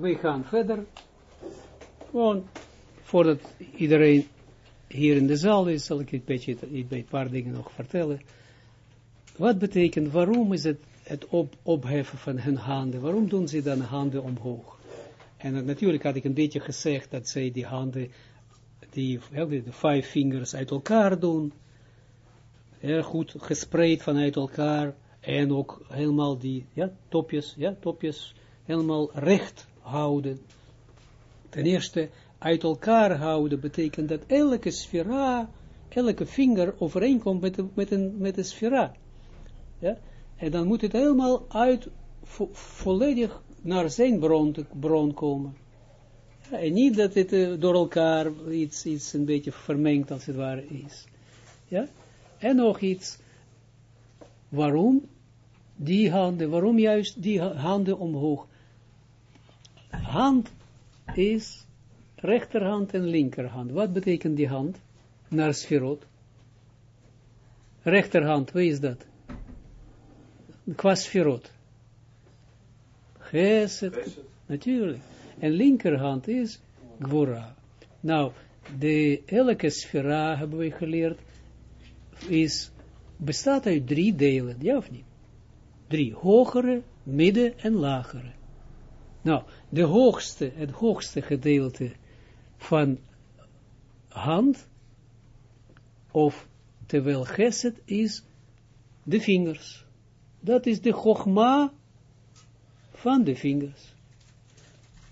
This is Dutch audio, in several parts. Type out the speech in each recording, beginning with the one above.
we gaan verder. Gewoon, voordat iedereen hier in de zaal is, zal ik een beetje, een paar dingen nog vertellen. Wat betekent, waarom is het het op, opheffen van hun handen? Waarom doen ze dan handen omhoog? En natuurlijk had ik een beetje gezegd dat zij die handen, die, de vijf vingers uit elkaar doen, erg goed gespreid vanuit elkaar, en ook helemaal die, ja, topjes, ja, topjes, helemaal recht houden. Ten eerste, uit elkaar houden betekent dat elke sfera, elke vinger overeenkomt met, de, met, een, met de sfera. Ja? En dan moet het helemaal uit, volledig naar zijn bron, bron komen. Ja, en niet dat het uh, door elkaar iets, iets een beetje vermengd als het ware is. Ja? En nog iets, waarom die handen, waarom juist die handen omhoog? Hand is rechterhand en linkerhand. Wat betekent die hand? Naar sferot. Rechterhand, wie is dat? Qua sferot. Geset, natuurlijk. En linkerhand is Gwora. Nou, de elke sfera, hebben we geleerd, is, bestaat uit drie delen, ja of niet? Drie, hogere, midden en lagere. Nou, de hoogste, het hoogste gedeelte van hand, of terwijl geset is de vingers. Dat is de chogma van de vingers.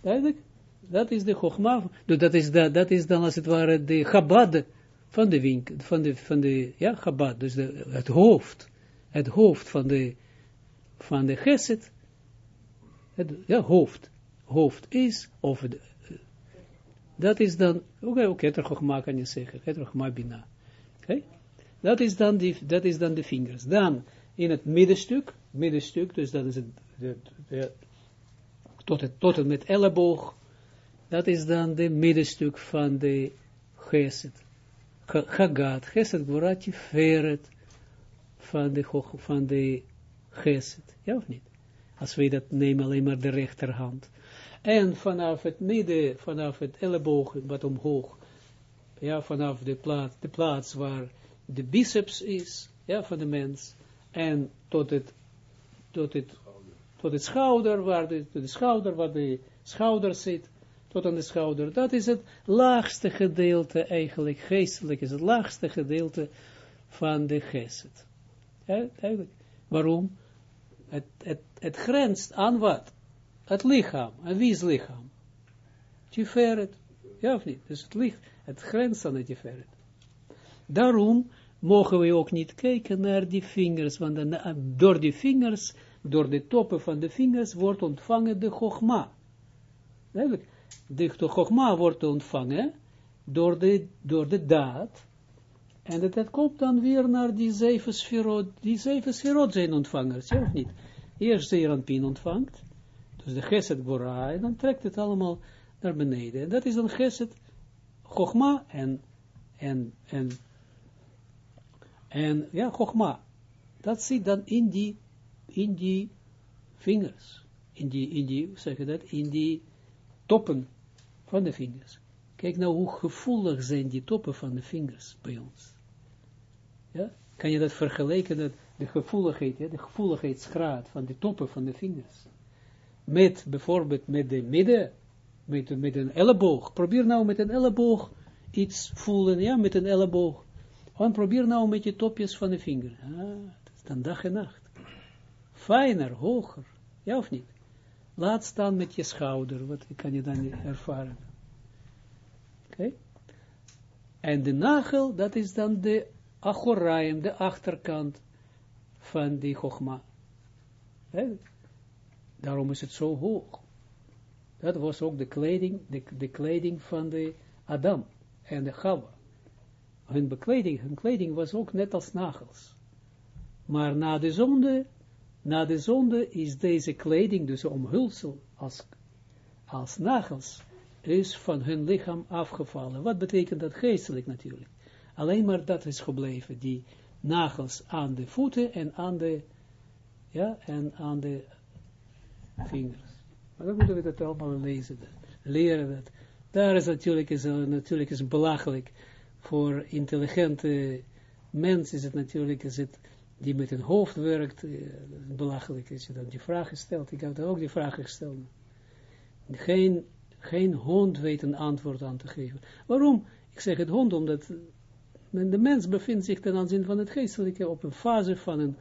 Duidelijk? Dat is de chogma. Dat is, dat, dat is dan als het ware de chabad van de winkel, van de, van de, ja, chabad, dus de, het hoofd, het hoofd van de, van de geset, het ja, hoofd, hoofd is, of de, dat is dan, oké, oké, okay, kan je zeggen, heterogma bina. Oké, dat is dan die, dat is dan de vingers. Dan, in het middenstuk, middenstuk, dus dat is het, de, tot, het, tot en met elleboog, dat is dan de middenstuk van de geset. Chagat, geset, gvorati, feret, van de, van de geset. Ja of niet? Als wij dat nemen alleen maar de rechterhand. En vanaf het midden, vanaf het elleboog, wat omhoog, ja, vanaf de plaats, de plaats waar de biceps is, ja, van de mens, en tot het, tot het, tot het schouder, waar de, de schouder, waar de schouder zit, tot aan de schouder, dat is het laagste gedeelte eigenlijk, geestelijk is het laagste gedeelte van de geest. Ja, eigenlijk. Waarom? Het, het, het grenst aan wat? Het lichaam. En wie is lichaam? Tiferet. Ja of niet? Dus het licht, het grenst aan het Tiferet. Daarom mogen we ook niet kijken naar die vingers, want eh, door die vingers, door de toppen van de vingers, wordt ontvangen de chogma. De chogma wordt ontvangen door de, door de daad, en dat, komt dan weer naar die zeven sferot, die zeven sferot zijn ontvangers, ja of niet? Eerst Zeranpin ontvangt, dus de Geset Gora, en dan trekt het allemaal naar beneden. En dat is dan Geset Chogma en, en, en, en ja, Chogma. Dat zit dan in die, in die vingers. In die, in die, hoe zeg je dat, in die toppen van de vingers. Kijk nou hoe gevoelig zijn die toppen van de vingers bij ons. Ja? Kan je dat vergelijken, dat de gevoeligheid, de gevoeligheidsgraad van de toppen van de vingers met bijvoorbeeld met de midden, met, met een elleboog. Probeer nou met een elleboog iets voelen, ja, met een elleboog. Gewoon probeer nou met je topjes van de vinger. Ah, dat is dan dag en nacht. Fijner, hoger. Ja of niet? Laat staan met je schouder. Wat kan je dan ervaren? Oké? En de nagel, dat is dan de achoraim, de achterkant van die chogma. Daarom is het zo hoog. Dat was ook de kleding, de, de kleding van de Adam en de Chava. Hun bekleding, hun kleding was ook net als nagels. Maar na de zonde, na de zonde is deze kleding, dus omhulsel als, als nagels, is van hun lichaam afgevallen. Wat betekent dat geestelijk natuurlijk? Alleen maar dat is gebleven, die nagels aan de voeten en aan de, ja, en aan de vingers. Maar dan moeten we dat allemaal lezen, leren dat. Daar is natuurlijk, is, natuurlijk is belachelijk. Voor intelligente mensen is het natuurlijk, is het, die met een hoofd werkt, uh, belachelijk is je dan die vragen stelt. Ik heb ook die vragen gesteld. Geen, geen hond weet een antwoord aan te geven. Waarom? Ik zeg het hond, omdat men, de mens bevindt zich ten aanzien van het geestelijke op een fase van een,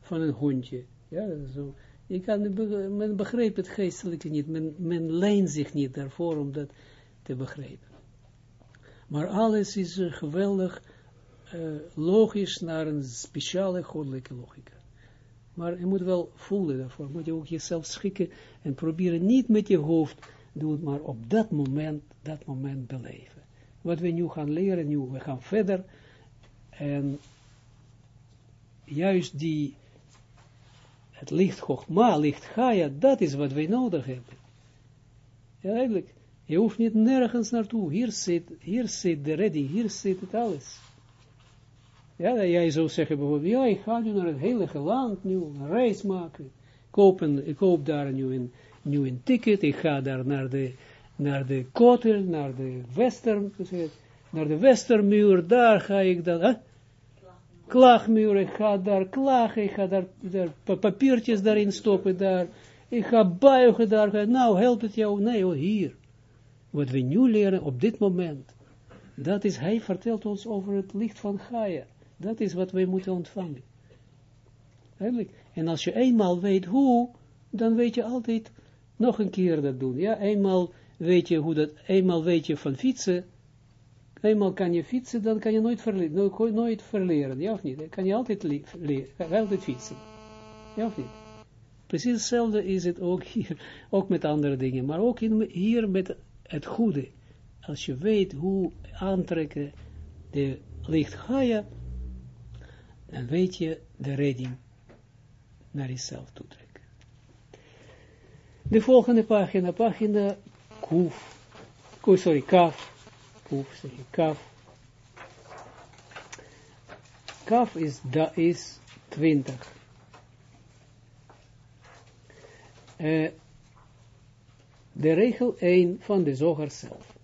van een hondje. Ja, zo. Je kan, men begrijpt het geestelijke niet, men, men leent zich niet daarvoor om dat te begrijpen. Maar alles is geweldig uh, logisch naar een speciale goddelijke logica. Maar je moet wel voelen daarvoor, moet je ook jezelf schikken en proberen niet met je hoofd, doen, maar op dat moment, dat moment beleven. Wat we nu gaan leren, nu, we gaan verder, en juist die, het licht Chogma, licht Gaia, dat is wat wij nodig hebben. Ja, eigenlijk, je hoeft niet nergens naartoe, hier zit, hier zit de redding, hier zit het alles. Ja, jij zou zeggen bijvoorbeeld, ja, ik ga nu naar het heilige land, nu een reis maken. Kopen, ik koop daar nu een, nu een ticket, ik ga daar naar de, naar de kotel, naar de wester, naar de westermuur, daar ga ik dan, hè? Klaagmuur, ik ga daar klagen, ik ga daar, daar papiertjes daarin stoppen, daar, ik ga buigen daar, nou, helpt het jou? Nee, oh, hier. Wat we nu leren op dit moment, dat is, hij vertelt ons over het licht van Gaia. Dat is wat wij moeten ontvangen. Eigenlijk. En als je eenmaal weet hoe, dan weet je altijd nog een keer dat doen. Ja, eenmaal weet je hoe dat, eenmaal weet je van fietsen, eenmaal kan je fietsen, dan kan je nooit, verleren, nooit, nooit ja of niet? Dan kan je altijd, fietsen. Ja of niet? Precies hetzelfde is het ook hier, ook met andere dingen, maar ook hier met het goede. Als je weet hoe aantrekken de licht Gaia, dan weet je de redding naar jezelf toetrekken. De volgende pagina, pagina Kuf, sorry, Kaf, Kuf, je, Kaf. Kaf is, da is 20. Uh, de regel 1 van de zoger zelf.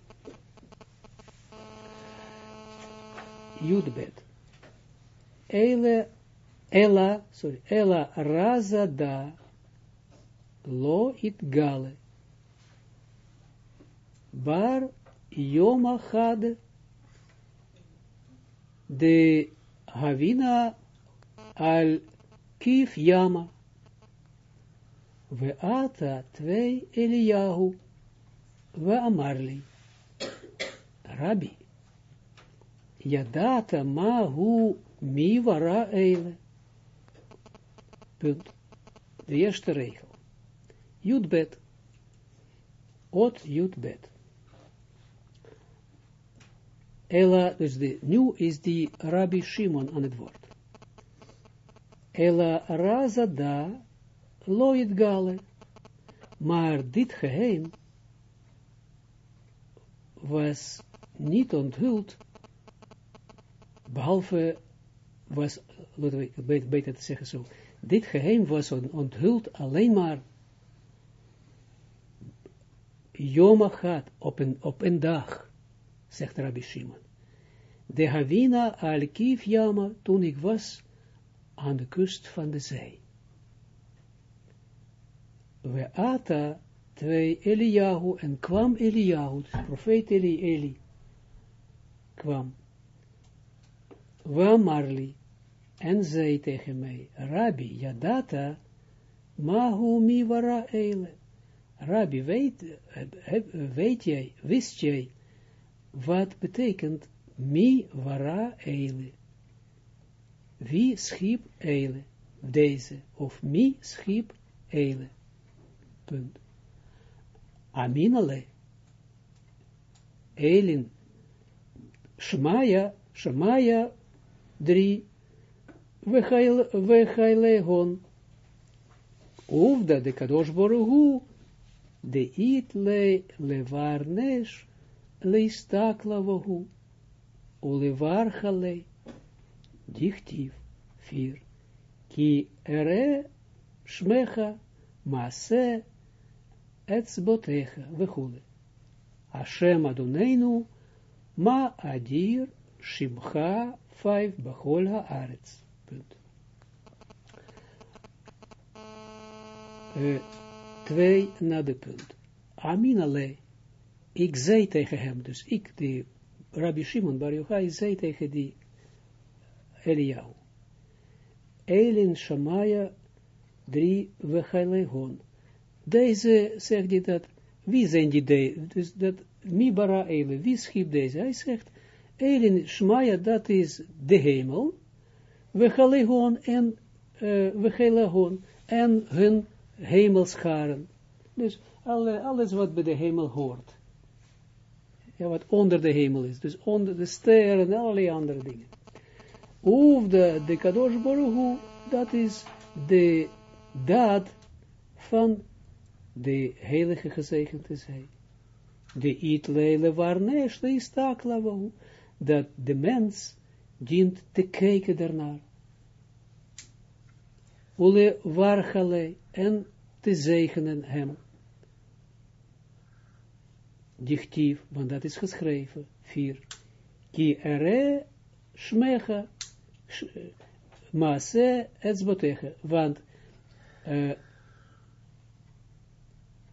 Judbet. Ele, Ela, sorry, Ela Razada Lo it Gale. Bar Had de Havina al Kif Yama. We ata twee Eliyahu. We amarli. Rabbi. Yadata mahu Mi wara eile. Punt. De eerste regel. Jutbet. Ot jutbet. Ella, dus de, nu is die Rabbi Shimon aan het woord. Ella razada loit gale. Maar dit geheim was niet onthuld, behalve was, laten we beter te zeggen zo, dit geheim was onthuld alleen maar Yom op een, op een dag, zegt Rabbi Shimon. De Havina al Kief Yama, toen ik was aan de kust van de zee. We ata twee Eliyahu, en kwam Eliyahu, profeet Eli, kwam. We Marli, en zei tegen mij, Rabbi, Yadata, Mahu mi wara eile. Rabbi, weet, weet jij, wist jij, wat betekent mi wara eile? Wie schiep eile? Deze, of mi schiep eile. Punt. Aminale. Elin. Shmaya, Shmaya, drie, Vechailegon. Uvda de kadosh borugu, de it le levarnesh leistaklavohu, ulevarchale, dichtief, vier. Ki ere shmecha, maase, etzbotecha, vechule. Hashem Adonenu, ma adir shimcha, vijf, bachol haaretz. Punt. Twee na de punt. Ik zei tegen hem, dus ik, die Rabbi Shimon Bar Yochai, zei tegen die Eliyahu. Elin Shamaya, drie Vechailegon. Deze, zegt hij dat, wie zijn die de, dus dat, Mibara Ele, wie schiep deze? Hij zegt, Elin Shmaya, dat is de hemel, Vechailegon en uh, en hun hemelscharen. Dus alle, alles wat bij de hemel hoort. Ja, wat onder de hemel is. Dus onder de sterren en allerlei andere dingen. Of de, de Kadosh dat is de daad van de heilige gezegend is hij. De itlele warnesh, de istaklawahu, dat de mens dient te kijken daarnaar. Ule warchale en te zegenen hem. Dichtief, want dat is geschreven. Vier. Ki ere shmecha maase etzbotecha. Want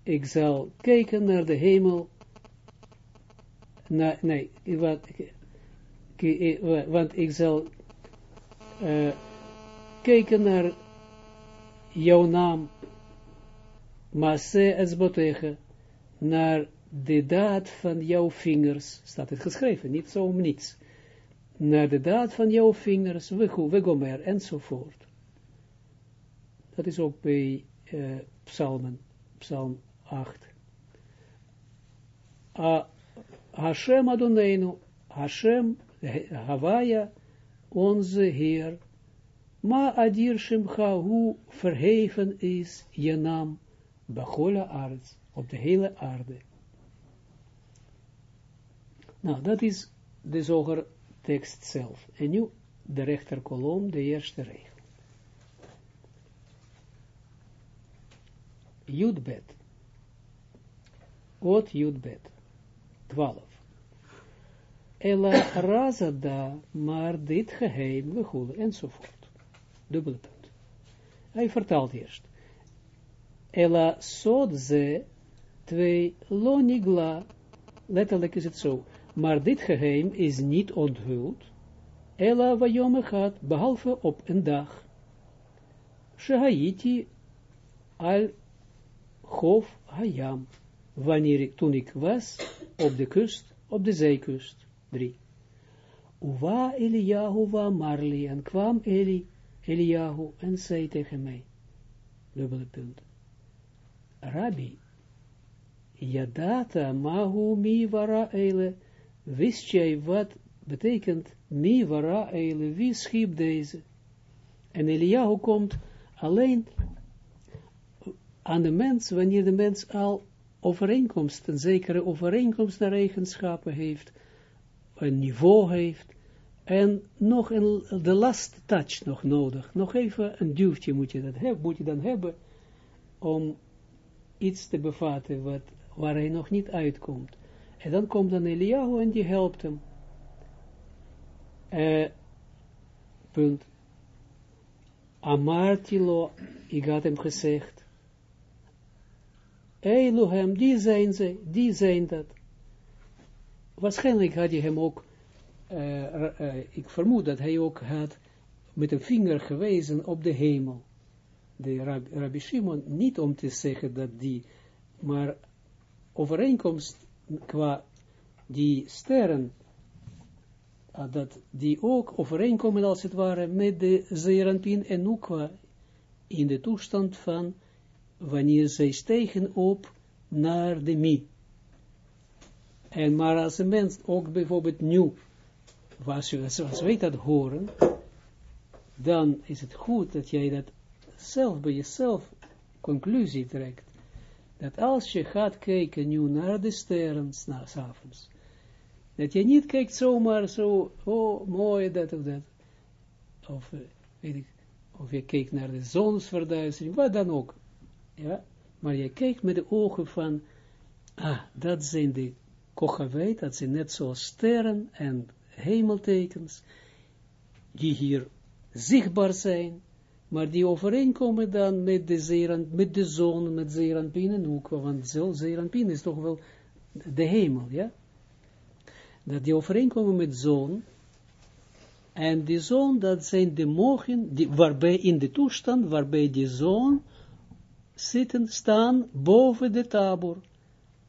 ik zal kijken naar de hemel. Nee, want ik zal uh, kijken naar jouw naam Maase Etzbotecha, naar de daad van jouw vingers, staat het geschreven, niet zo om niets, naar de daad van jouw vingers, wegomer, enzovoort. Dat is ook bij uh, psalmen, psalm 8. Uh, Hashem Adonenu, Hashem, Havaya, onze Heer, Ma Adir Shemcha, hoe verheven is je naam, Bachola aards, op de hele aarde. Nou, dat is de zoger tekst zelf. En nu de rechterkolom, de eerste regel. Judbet. Ot Judbet. 12. Ela razada, maar dit geheim, we goelen, enzovoort. Dubbele punt. Hij vertaalt eerst. Ela sod ze, twee, lonigla, letterlijk is het zo, maar dit geheim is niet onthuld, Ela vayom gaat, behalve op een dag. Al Chof Hayam, wanneer ik, toen ik was op de kust, op de zeekust. 3. Uwa Eliyahu wa Marli, en kwam Eli, Eliyahu, en zei tegen mij, dubbele punt, Rabbi, Yadata mahu mi vara eile, wist jij wat betekent mi vara eile, wie schiep deze? En Eliyahu komt alleen aan de mens, wanneer de mens al overeenkomst, een zekere overeenkomst naar eigenschappen heeft, een niveau heeft, en nog een, de last touch nog nodig, nog even een duwtje moet je, dat hebben, moet je dan hebben, om iets te bevatten wat, waar hij nog niet uitkomt. En dan komt dan Eliyahu en die helpt hem. Uh, punt. Amartilo, ik had hem gezegd, Elohim, die zijn ze, die zijn dat. Waarschijnlijk had hij hem ook, uh, uh, ik vermoed dat hij ook had met een vinger gewezen op de hemel. De Rab, Rabbi Shimon, niet om te zeggen dat die, maar overeenkomst qua die sterren, dat die ook overeenkomen als het ware met de Zeranpin en Nukwa in de toestand van wanneer zij stegen op naar de mi. En maar als een mens ook bijvoorbeeld nu, was je, wij dat horen, dan is het goed dat jij dat zelf bij jezelf conclusie trekt. Dat als je gaat kijken nu naar de sterren s'avonds, dat je niet kijkt zomaar zo, oh mooi dat of dat, of, weet ik, of je kijkt naar de zonsverduistering, wat dan ook. Ja? Maar je kijkt met de ogen van, ah, dat zijn de kochaveit, dat zijn net zoals sterren en hemeltekens, die hier zichtbaar zijn, maar die overeenkomen dan met de, zeeran, met de zon, met zeeranpien en ook, want is toch wel de hemel, ja? Dat die overeenkomen met zon, en die zon, dat zijn de mogen, die, waarbij in de toestand, waarbij die zon zitten, staan boven de tabor,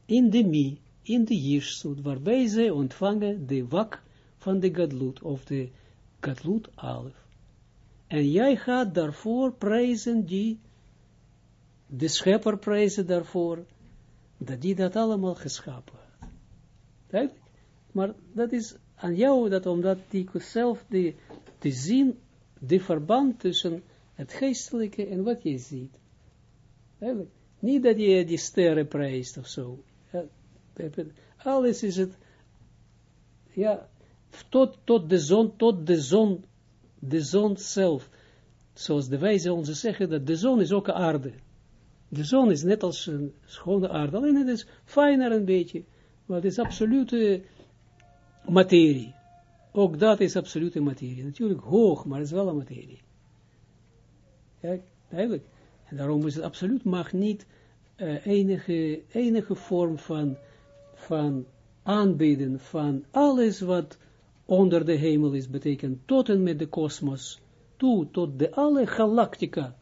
in de mi, in de jirsut, waarbij zij ontvangen de wak van de gadlut, of de gadlut alef. En jij gaat daarvoor prijzen die, de schepper prijzen daarvoor, dat die dat allemaal geschapen. Duidelijk? Maar dat is aan jou, dat omdat die zelf die, te zien, de verband tussen het geestelijke en wat je ziet. Niet dat je die sterren prijst of zo. Alles is het, ja, tot, tot de zon, tot de zon de zon zelf, zoals de wijze onze zeggen, dat de zon is ook aarde. De zon is net als een schone aarde, alleen het is fijner een beetje, maar het is absolute materie. Ook dat is absolute materie. Natuurlijk hoog, maar het is wel een materie. Ja, duidelijk. En daarom is het absoluut mag niet uh, enige, enige vorm van, van aanbieden van alles wat onder de hemel is, betekent tot en met de kosmos, toe, tot de alle galactica,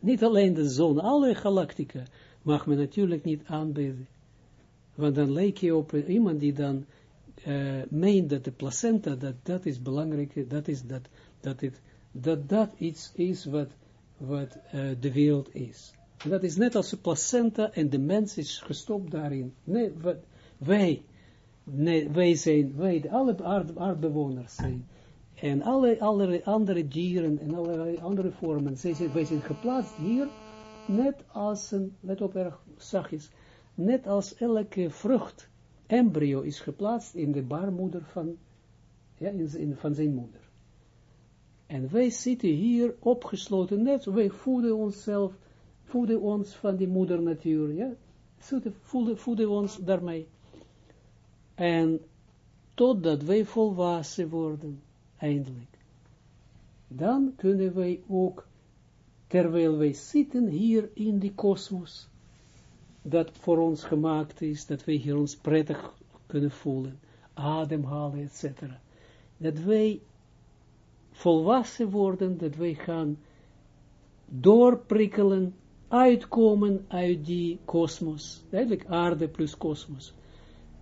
niet alleen de zon, alle galactica, mag men natuurlijk niet aanbidden. Want dan lijkt je op iemand die dan uh, meent dat de placenta, dat dat is belangrijk, dat is dat, dat het, dat dat iets is wat, wat uh, de wereld is. En dat is net als de placenta en de mens is gestopt daarin. Nee, wat, wij, nee, wij zijn, wij, alle aard, aardbewoners zijn, en alle, alle andere dieren en allerlei andere vormen, zij zijn, wij zijn geplaatst hier, net als een, let op erg zachtjes, net als elke vrucht, embryo is geplaatst in de baarmoeder van, ja, in, in, van zijn moeder. En wij zitten hier opgesloten, net, wij voeden onszelf, voeden ons van die moeder natuur, ja, voeden, voeden ons daarmee. En totdat wij volwassen worden, eindelijk. Dan kunnen wij ook, terwijl wij zitten hier in die kosmos, dat voor ons gemaakt is, dat wij hier ons prettig kunnen voelen, ademhalen, etc. Dat wij volwassen worden, dat wij gaan doorprikkelen, uitkomen uit die kosmos, eigenlijk aarde plus kosmos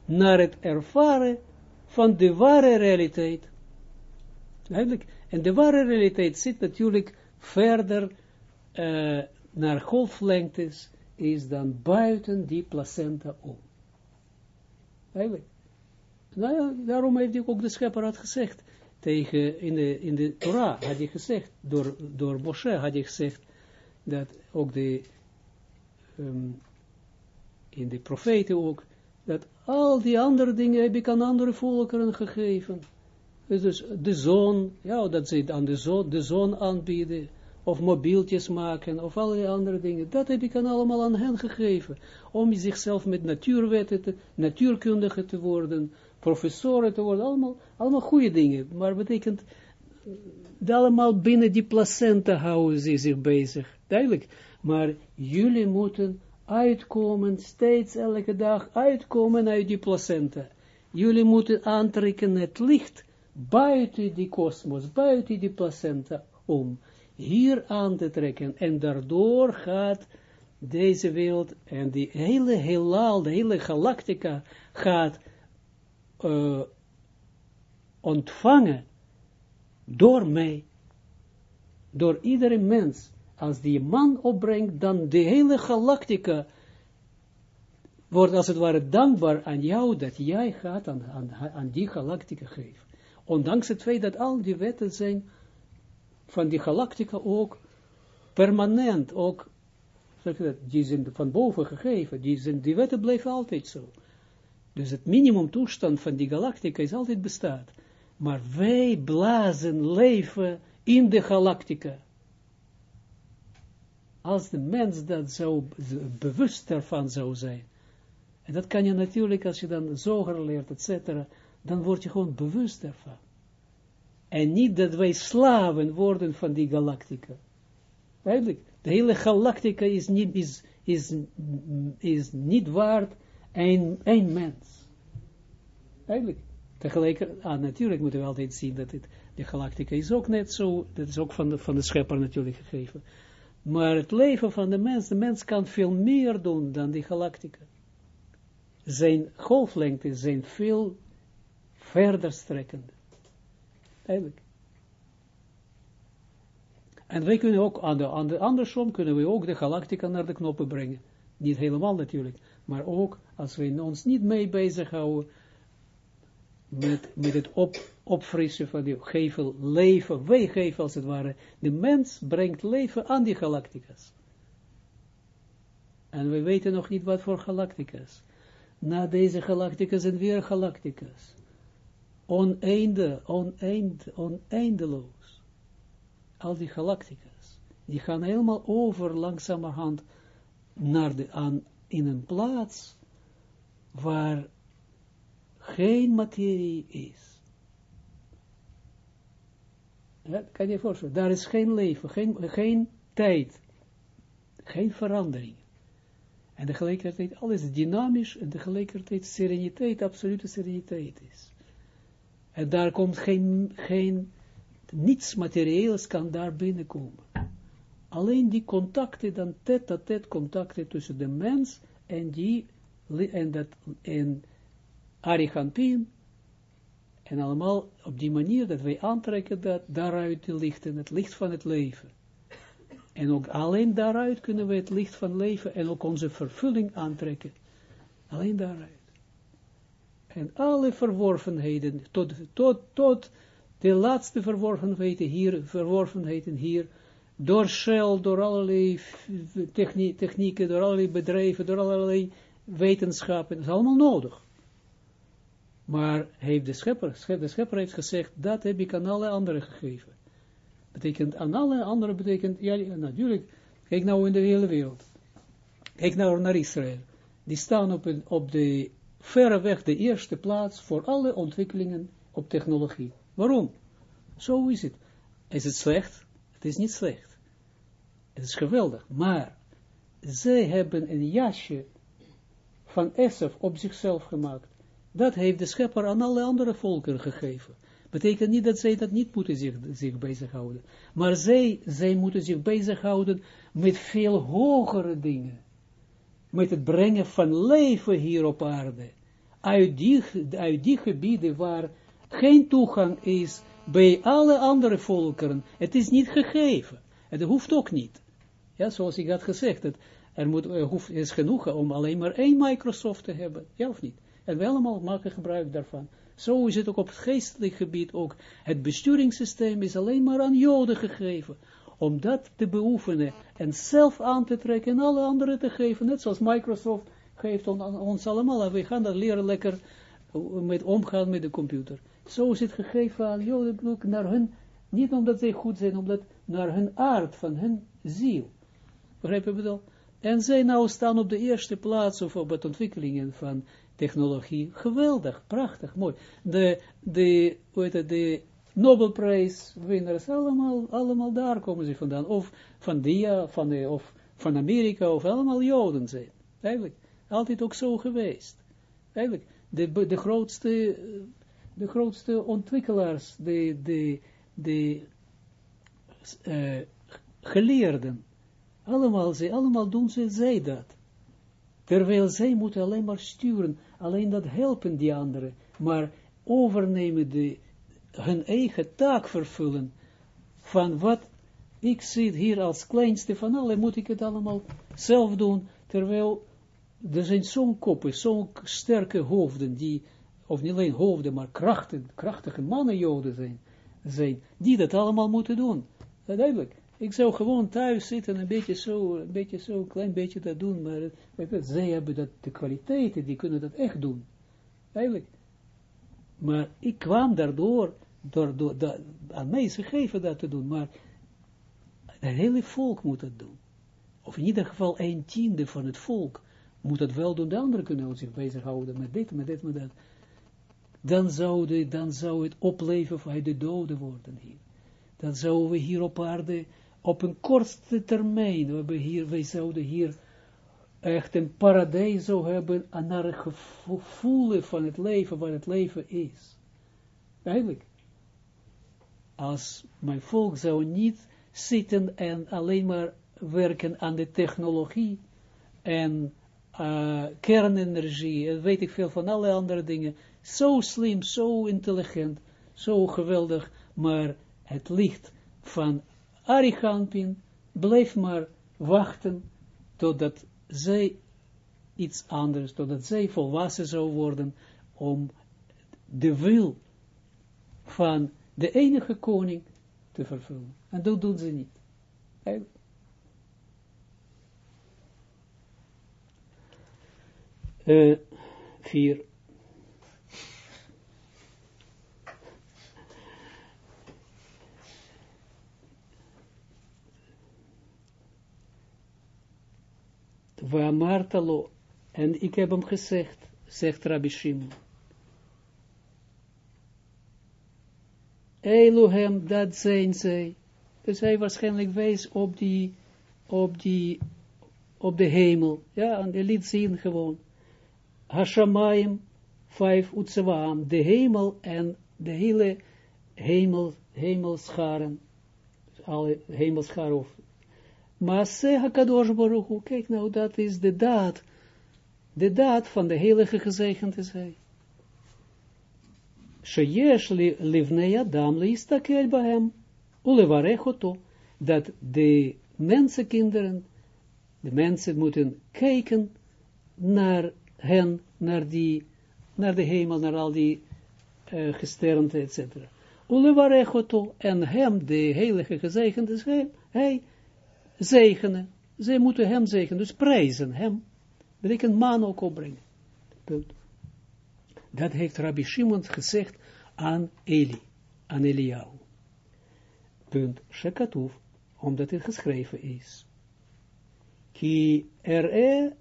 naar het ervaren van de ware realiteit. Eigenlijk, en de ware realiteit zit natuurlijk verder uh, naar golflengtes, is dan buiten die placenta om. Eigenlijk. Nou daarom heeft hij ook de schepper had gezegd, tegen, in de, in de Torah had hij gezegd, door, door Moshe had hij gezegd, dat ook de, um, in de profeten ook, dat al die andere dingen heb ik aan andere volkeren gegeven. Dus de zon, ja, dat ze aan de zon, de zon aanbieden, of mobieltjes maken, of allerlei andere dingen, dat heb ik aan allemaal aan hen gegeven, om zichzelf met natuurwetten, te, natuurkundigen te worden, professoren te worden, allemaal, allemaal goede dingen, maar betekent, dat allemaal binnen die placenta houden ze zich bezig, duidelijk, maar jullie moeten uitkomen, steeds elke dag uitkomen uit die placenta. Jullie moeten aantrekken het licht buiten die kosmos, buiten die placenta om hier aan te trekken. En daardoor gaat deze wereld en die hele heelal, de hele galactica gaat uh, ontvangen door mij, door iedere mens als die man opbrengt, dan de hele galactica wordt als het ware dankbaar aan jou, dat jij gaat aan, aan, aan die galactica geven. Ondanks het feit dat al die wetten zijn van die galactica ook permanent, ook, zeg dat, die zijn van boven gegeven, die, zijn, die wetten blijven altijd zo. Dus het minimumtoestand van die galactica is altijd bestaat. Maar wij blazen leven in de galactica als de mens dat zo bewust ervan zou zijn, en dat kan je natuurlijk, als je dan zoger leert, et cetera, dan word je gewoon bewust ervan. En niet dat wij slaven worden van die galactica. Eigenlijk, de hele galactica is niet, is, is, is niet waard een, een mens. Eigenlijk. Tegelijkertijd, ah, natuurlijk moeten we altijd zien dat de galactica is ook net zo, dat is ook van de, van de schepper natuurlijk gegeven. Maar het leven van de mens, de mens kan veel meer doen dan die galactica. Zijn golflengte zijn veel verder strekkende. Eigenlijk. En wij kunnen ook, aan de, aan de andersom, kunnen we ook de galactica naar de knoppen brengen. Niet helemaal natuurlijk, maar ook als we ons niet mee bezighouden met, met het op, opfrissen van die gevel leven, wij geven als het ware, de mens brengt leven aan die galactica's. En we weten nog niet wat voor galactica's. Na deze galactica's en weer galactica's. Oneinde, oneind, oneindeloos. Al die galactica's. Die gaan helemaal over langzamerhand naar de, aan, in een plaats waar geen materie is. Kan je voorstellen, daar is geen leven, geen, geen tijd, geen verandering. En tegelijkertijd alles dynamisch en tegelijkertijd sereniteit, absolute sereniteit is. En daar komt geen, geen, niets materieels kan daar binnenkomen. Alleen die contacten, dan tête-à-tête contacten tussen de mens en die, en dat, en Arichampin, en allemaal op die manier dat wij aantrekken dat daaruit de lichten, het licht van het leven. En ook alleen daaruit kunnen we het licht van leven en ook onze vervulling aantrekken. Alleen daaruit. En alle verworvenheden, tot, tot, tot de laatste verworvenheden hier, verworvenheden hier, door Shell, door allerlei technieken, door allerlei bedrijven, door allerlei wetenschappen, dat is allemaal nodig. Maar heeft de schepper, de schepper heeft gezegd, dat heb ik aan alle anderen gegeven. Betekent, aan alle anderen betekent, ja, natuurlijk, kijk nou in de hele wereld. Kijk nou naar Israël. Die staan op, een, op de verreweg de eerste plaats voor alle ontwikkelingen op technologie. Waarom? Zo is het. Is het slecht? Het is niet slecht. Het is geweldig. Maar zij hebben een jasje van Esef op zichzelf gemaakt. Dat heeft de schepper aan alle andere volken gegeven. Betekent niet dat zij dat niet moeten zich, zich bezighouden. Maar zij, zij moeten zich bezighouden met veel hogere dingen. Met het brengen van leven hier op aarde. Uit die, uit die gebieden waar geen toegang is bij alle andere volkeren. Het is niet gegeven. Het hoeft ook niet. Ja, zoals ik had gezegd, het, er, moet, er hoeft, is genoeg om alleen maar één Microsoft te hebben. Ja of niet? En we allemaal maken gebruik daarvan. Zo is het ook op het geestelijk gebied ook. Het besturingssysteem is alleen maar aan Joden gegeven. Om dat te beoefenen en zelf aan te trekken en alle anderen te geven. Net zoals Microsoft geeft ons allemaal. En we gaan dat leren lekker met omgaan met de computer. Zo is het gegeven aan Joden, naar hun, niet omdat zij goed zijn, omdat naar hun aard, van hun ziel. Begrijp je bedoel? En zij nou staan op de eerste plaats of op het ontwikkelingen van technologie. Geweldig, prachtig, mooi. De, de, hoe heet het, de allemaal, allemaal daar komen ze vandaan. Of van Dia, van of van Amerika, of allemaal Joden zijn. Eigenlijk, altijd ook zo geweest. Eigenlijk, de, de grootste, de grootste ontwikkelaars, de, de, de uh, geleerden, allemaal, ze, allemaal doen ze, zij dat. Terwijl zij moeten alleen maar sturen, alleen dat helpen die anderen, maar overnemen de, hun eigen taak vervullen, van wat ik zit hier als kleinste van alle, moet ik het allemaal zelf doen, terwijl er zijn zo'n koppen, zo'n sterke hoofden, die, of niet alleen hoofden, maar krachten, krachtige mannen joden zijn, die dat allemaal moeten doen. Duidelijk. Ik zou gewoon thuis zitten, een beetje zo, een beetje zo, een klein beetje dat doen, maar zij hebben dat, de kwaliteiten, die kunnen dat echt doen. Eigenlijk. Maar ik kwam daardoor, door, door, aan mij is gegeven dat te doen, maar het hele volk moet het doen. of in ieder geval een tiende van het volk, moet dat wel doen, de anderen kunnen zich bezighouden met dit, met dit, met dat. Dan zou, dan zou het opleven voor de doden worden hier. Dan zouden we hier op aarde op een kortste termijn, we hebben hier, wij zouden hier echt een paradijs zou hebben naar het gevoel van het leven, wat het leven is. Eigenlijk. Als mijn volk zou niet zitten en alleen maar werken aan de technologie en uh, kernenergie, en weet ik veel van alle andere dingen. Zo slim, zo intelligent, zo geweldig, maar het licht van Arichampin bleef maar wachten totdat zij iets anders, totdat zij volwassen zou worden om de wil van de enige koning te vervullen. En dat doen ze niet. Uh, vier. En ik heb hem gezegd, zegt Rabbi Shimon. Elohim, dat zijn zij. Dus hij waarschijnlijk wees op die, op die, op de hemel. Ja, en hij liet zien gewoon. Hashamayim, vijf Utsewaam, de hemel en de hele hemel, hemelscharen. Alle hemelscharen of Maase HaKadosh Baruch kijk nou, dat is de daad, de daad van de heilige gezegend is hij. Sheyesh livnei Adam leistakel bahem, ulevarech oto, dat de mensenkinderen, de mensen moeten kijken naar hen, naar die, naar de hemel, naar al die uh, gesternte, etc. Ulevarech oto, en hem, de heilige gezegend is hij zegenen. Zij moeten hem zegenen, dus prijzen hem. Betekent man ook opbrengen. Punt. Dat heeft Rabbi Shimon gezegd aan Eli, aan Eliyahu. Punt. Shekatuf, omdat het geschreven is. Ki er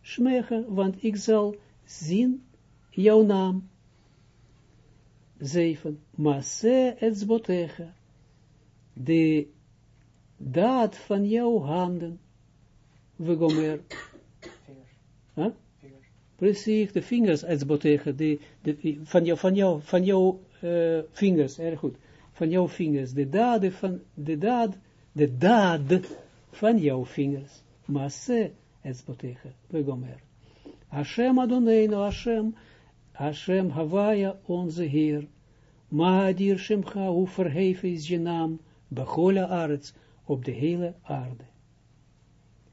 schmegen, want ik zal zien jouw naam. Zeven. Maase et zbotecha. De daad van jouw handen, we gomer. Huh? Precies, de vingers, etsbotegen, de, de, van, jou, van, jou, van jouw uh, vingers, erg goed, van jouw vingers, de daad van, de daad, de daad van jouw vingers, masse etsbotegen, we gomer. Hashem Adoneinu, Hashem, Hashem Havaya, onze Heer, Maadir Shemcha, hoe verheven is je naam, Bechola Arets, op de hele aarde.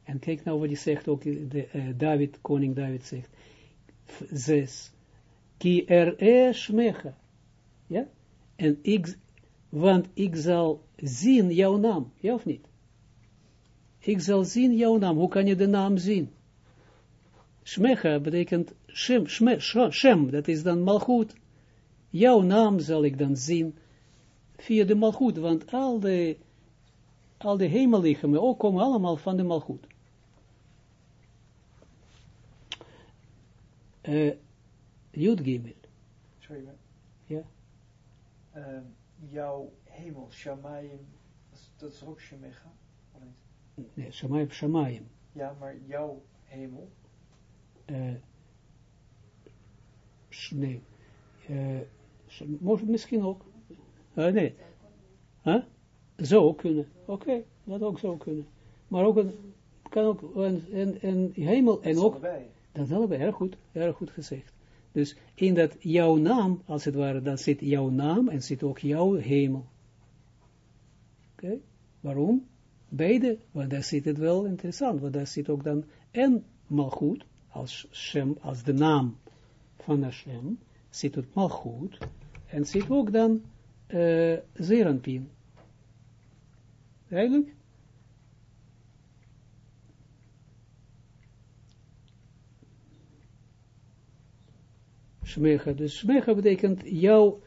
En kijk nou wat hij zegt, ook de, uh, David, koning David zegt, zes, ki er e shmecha, ja, en ik, want ik zal zien jouw naam, ja of niet? Ik zal zien jouw naam, hoe kan je de naam zien? Shmecha betekent Shem, shme, Shem, dat is dan malchut. Jouw naam zal ik dan zien via de malchut, want al de al de hemellichamen ook komen allemaal van de malgoed. Uh, Jud Gimel. Sorry, maar. Ja. Uh, jouw hemel, Shamayim, dat is ook Shemecha? Nee, Shamayim, Shamayim. Ja, maar jouw hemel? Uh, nee. Uh, misschien ook. Uh, nee. Huh? Zou kunnen. Oké, okay, dat ook zou kunnen. Maar ook een, kan ook een, een, een hemel en ook, dat is allebei erg goed, erg goed gezegd. Dus in dat jouw naam, als het ware, dan zit jouw naam en zit ook jouw hemel. Oké, waarom? Beide, want daar zit het wel interessant, want daar zit ook dan en malgoed, als Shem, als de naam van Hashem, zit het malgoed, en zit ook dan uh, Zeranpin. Duidelijk? Shmecha. Dus Shmecha betekent jou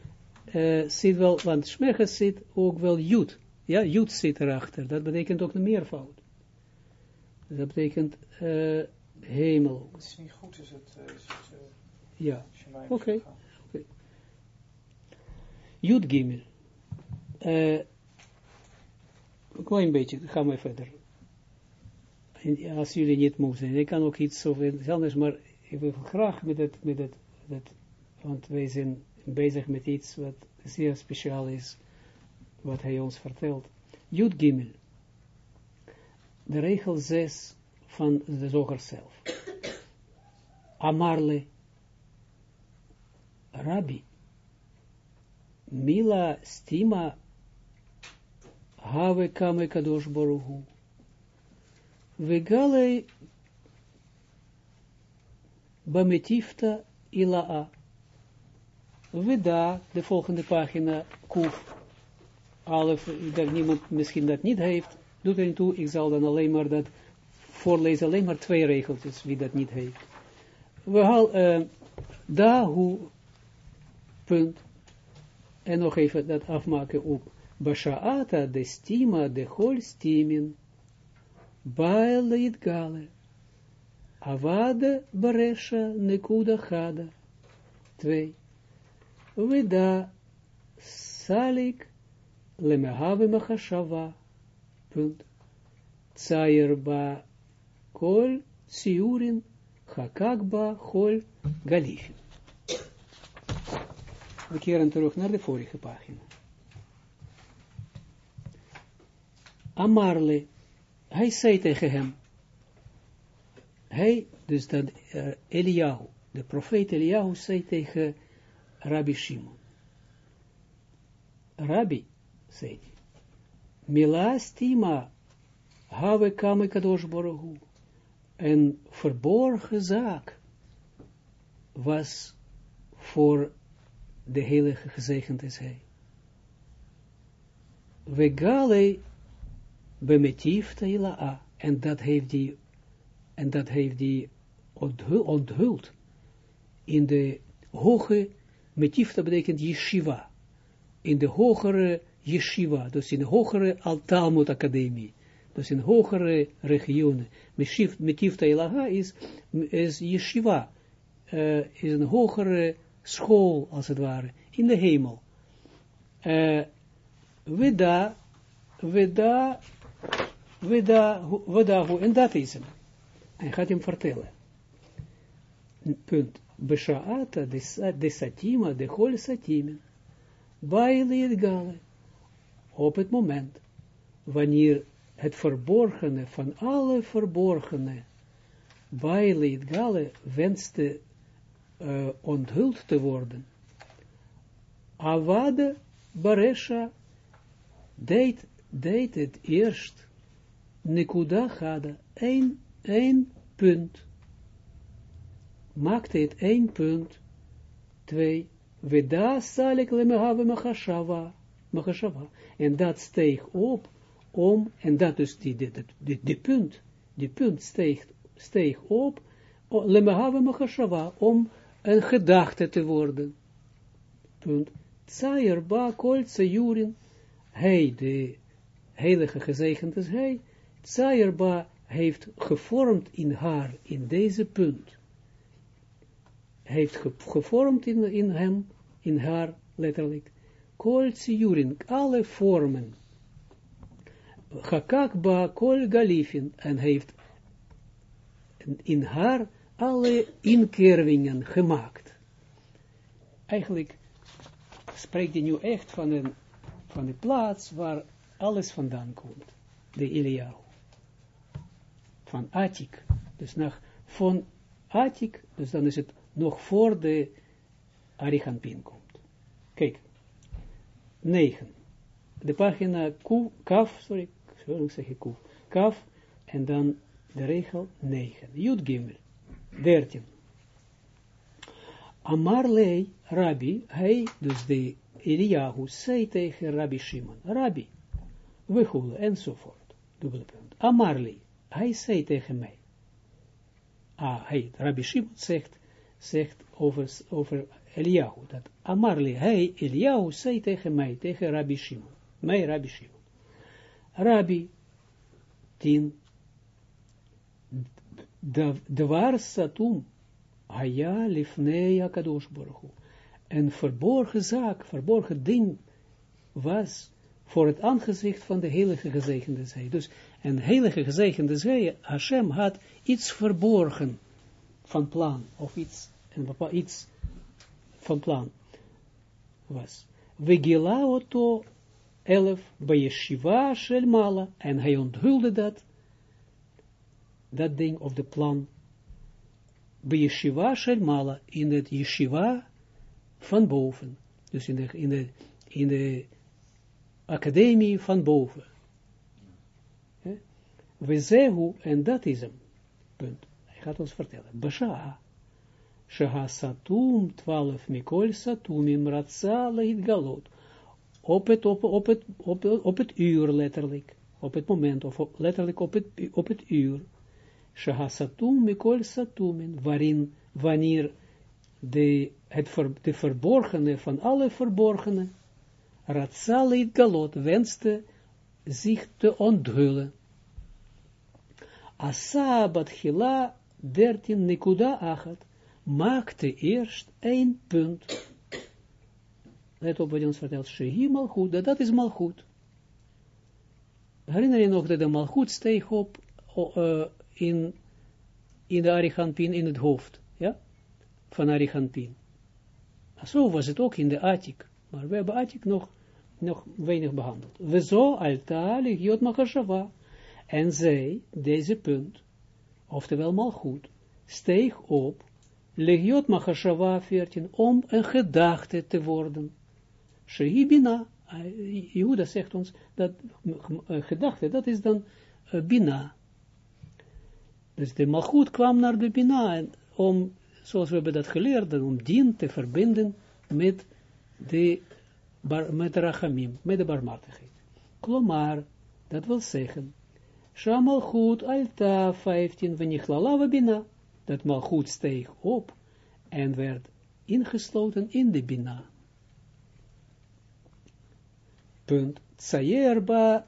uh, zit wel, want Shmecha zit ook wel Jut. Ja, Jut zit erachter. Dat betekent ook een meervoud. Dat betekent uh, hemel. Het is niet goed, is het, uh, is het uh, ja. Oké. Okay. Okay. Gimel. Een klein beetje, gaan we verder. En als jullie niet moe zijn, ik kan ook iets over anders, maar ik wil graag met het, met het, met, want wij zijn bezig met iets wat zeer speciaal is, wat hij ons vertelt. Jud Gimel. De regel 6 van de zoger zelf. Amarle. Rabbi. Mila stima have kame kadosh baruhu. Vegale bametifta ilaa. Veda, de volgende pagina, kuf, alef, dat niemand misschien dat niet heeft, doet er niet toe, ik zal dan alleen maar dat voorlezen, alleen maar twee regeltjes, wie dat niet heeft. We halen, uh, daar hoe, punt, en nog even dat afmaken op, Basha'ata de stima de hol stimin, baal gale, avade baresha nekuda chada, twee, Veda salik lemehave machashava. Punt. Tsayer ba kol tsiurin hakakba hol galifin. We keren terug naar de vorige pagina. Amarle, hij zei tegen hem, hij, dus dat uh, Eliyahu, de profeet Eliyahu zei tegen Rabbi Shimon. Rabbi, zei hij, Mila stima, have kame kadosh borohu. Een verborgen zaak was voor de heilige gezegend is hij. Vegale bemetifta ila'a. En dat heeft die, en dat heeft die onthuld in de hoge Metifta betekent yeshiva. In de hogere yeshiva, dus in de hogere Talmud Academie. Dus in hogere regionen. Metifta ilaha is, is yeshiva. Uh, is een hogere school, als het ware, in de hemel. Uh, Weda, Weda, Weda, en dat is hem. Hij gaat hem vertellen. Punt. Beshaata de satima, de hol het gale. Op het moment, wanneer het verborgene van alle verborgene, het gale, wenste uh, onthuld te worden. Avade Baresha deed, deed het eerst Nekuda Gada, één, één punt. Maakte het één punt, twee, Veda salik lemehave machashava, machashava, en dat steeg op, om, en dat dus die, die, die, punt, die punt steeg, steeg op, lemehave machashava, om een gedachte te worden. Punt. Tsayer ba kol jurin, hij, de heilige gezegend is hij, Tsayer ba heeft gevormd in haar, in deze punt. Heeft gevormd in, in hem, in haar, letterlijk, kol tsiurin, alle vormen, hakakba kol galifin, en heeft in haar alle inkervingen gemaakt. Eigenlijk spreekt hij nu echt van een, van de plaats waar alles vandaan komt, de Eliyahu. Van Atik, dus naar, van Atik, dus dan is het nog voor de Arichampin komt. Kijk, 9. De pagina kaf, sorry, ik zeg kuf, kaf, en dan de regel 9. Jud Gimel, 13. Amarlei, Rabbi, hij, dus de Eliyahu, zei tegen Rabbi Shimon, Rabbi, we enzovoort, dubbele punt. Amarlei, hij zei tegen mij, ah, hij, Rabbi Shimon zegt, zegt over, over Eliyahu, dat Amarli, hij, Eliyahu, zei tegen mij, tegen Rabbi Shimon, mij Rabbi Shimon. Rabbi, tien, waar satum, haya lifnei akadosh baruch een verborgen zaak, verborgen ding was voor het aangezicht van de heilige gezegende zij. Dus een heilige gezegende zij, Hashem had iets verborgen van plan, of iets, een bepaald iets van plan was. Vegila auto elf bij Yeshiva shel mala, en hij onthulde dat, dat ding of de plan, bij Yeshiva shel mala, in het Yeshiva van boven. Dus in de, in de, in de academie van boven. We zehu, en dat is hem. Punt. Hij gaat ons vertellen. Basha. Sheha satum, twaalf mikol satumim, ratsa galot. Op het, op, op, het, op, op het uur letterlijk. Op het moment, of letterlijk op het, op het uur. Sheha satum, mikol satumin, waarin, wanneer de, het ver, de verborgene van alle verborgene, Ratzalit galot wenste zich te onthullen. Asa Batchila 13 Nikuda achat maakte eerst één punt. Let op wat hij ons vertelt. Shehi malchut, dat, is malchut. Herinner je nog dat de malchut steeg op in, in de Ariganpin in het hoofd, ja? Van Ariganpin. Zo was het ook in de Atik. Maar we hebben Atik nog, nog weinig behandeld. We zo machashava. En zij, deze punt, oftewel malchut, steeg op, legiot machashava 14, om een gedachte te worden. Shehibina, Jehuda zegt ons, dat gedachte, dat is dan uh, bina. Dus de malchut kwam naar de bina, om, zoals we hebben dat geleerd, om dien te verbinden met de, bar, met rachamim, met de barmhartigheid. Klomar, dat wil zeggen, Shamalchut alta 15, wenichlala bina, dat malchut steeg op en werd ingesloten in de bina. Punt. Tsayerba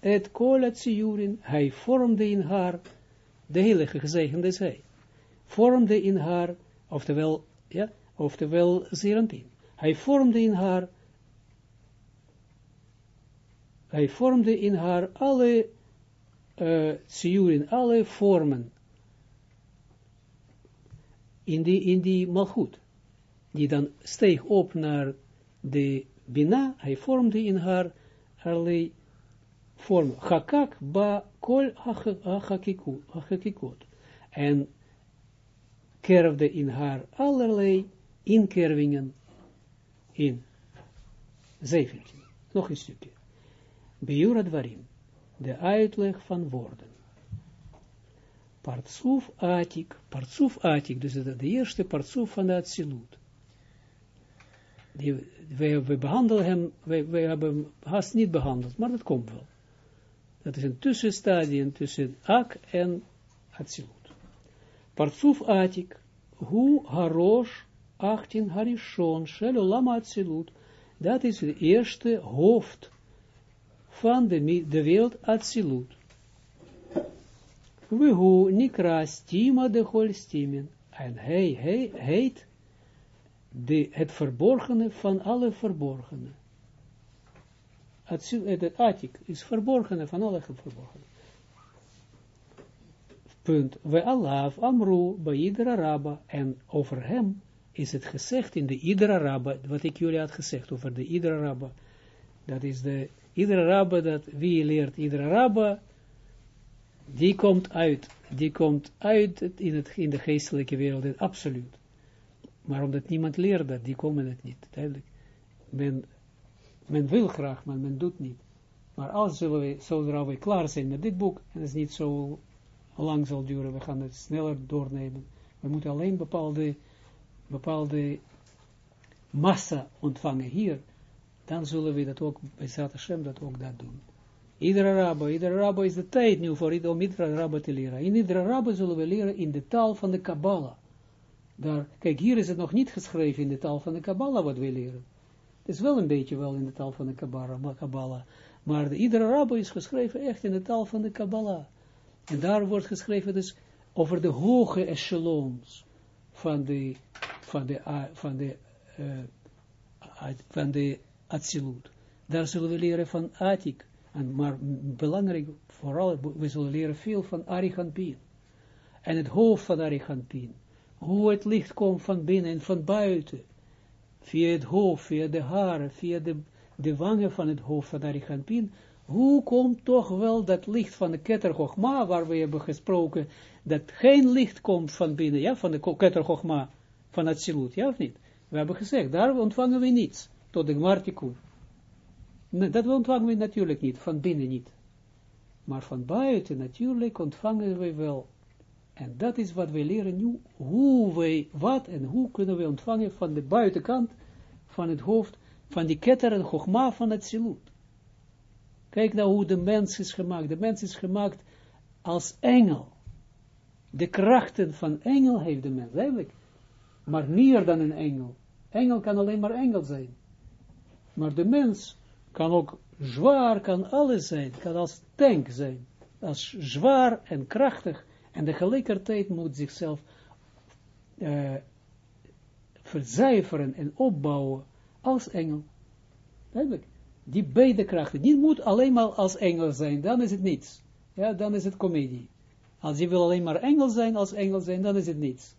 et kola tsiurin, hij vormde in haar, de heilige gezegende zij, vormde in haar, oftewel, ja, oftewel Zeranpin. Hij vormde in haar, hij vormde in haar alle uh, alle vormen, in die, in die malchut, die dan steeg op naar de Bina, hij vormde in haar allerlei vormen. Hakak ba kol hachakikot. En kerfde in haar allerlei inkervingen in. 17. Nog een stukje. Biura. De uitleg van woorden. Partsuf atik. Partsuf atik. Dus de, de eerste partsuf van de Atsilut. We, we behandelen hem, we, hebben hem haast niet behandeld, maar dat komt wel. Dat is een tussenstadium tussen Ak en Atsilut. Partsuf Atik, Hu Harosh 18 Harishon, Shel Olam Atsilut, dat is het eerste hoofd van de, de wereld Atsilut. Wehu Nikra Stima de Hol Stimen, en hij, hij heet de, het verborgene van alle verborgene. Het, Atik is verborgene van alle verborgene. Punt. We alaf amru bij iedere rabba. En over hem is het gezegd in de iedere rabba, wat ik jullie had gezegd over de iedere rabba. Dat is de iedere rabba, dat wie leert iedere rabba, die komt uit, die komt uit in, het, in de geestelijke wereld, absoluut. Maar omdat niemand leert dat, die komen het niet, duidelijk. Men, men wil graag, maar men doet niet. Maar als zullen we, zodra we klaar zijn met dit boek, en het is niet zo lang zal duren, we gaan het sneller doornemen. We moeten alleen bepaalde, bepaalde massa ontvangen hier, dan zullen we dat ook, bij Zat Hashem, dat ook dat doen. Iedere rabbi, iedere rabbi is de tijd nu voor om iedere rabbi te leren. In iedere rabbi zullen we leren in de taal van de Kabbalah. Daar, kijk, hier is het nog niet geschreven in de taal van de Kabbalah wat we leren. Het is wel een beetje wel in de taal van de Kabbalah, maar de, iedere rabbi is geschreven echt in de taal van de Kabbalah. En daar wordt geschreven dus over de hoge echelons van de, van de, van de, van de Atsilut. Daar zullen we leren van Atik, en maar belangrijk, vooral, we zullen leren veel van Arichampin. En het hoofd van Arichampin. Hoe het licht komt van binnen en van buiten. Via het hoofd, via de haren, via de, de wangen van het hoofd van Arichampin. Hoe komt toch wel dat licht van de Keter Chochma, waar we hebben gesproken, dat geen licht komt van binnen, ja, van de Keter Chochma, van het Silut, ja of niet? We hebben gezegd, daar ontvangen we niets, tot de Gmartikun. Dat ontvangen we natuurlijk niet, van binnen niet. Maar van buiten natuurlijk ontvangen we wel. En dat is wat we leren nu, hoe wij, wat en hoe kunnen we ontvangen van de buitenkant, van het hoofd, van die ketter en gogma van het silut. Kijk nou hoe de mens is gemaakt. De mens is gemaakt als engel. De krachten van engel heeft de mens, eigenlijk. Maar meer dan een engel. Engel kan alleen maar engel zijn. Maar de mens kan ook zwaar, kan alles zijn, kan als tank zijn, als zwaar en krachtig, en tegelijkertijd moet zichzelf uh, verzuiveren en opbouwen als engel. Duidelijk. Die beide krachten. Die moet alleen maar als engel zijn, dan is het niets. Ja, dan is het comedie. Als je wil alleen maar engel zijn, als engel zijn, dan is het niets.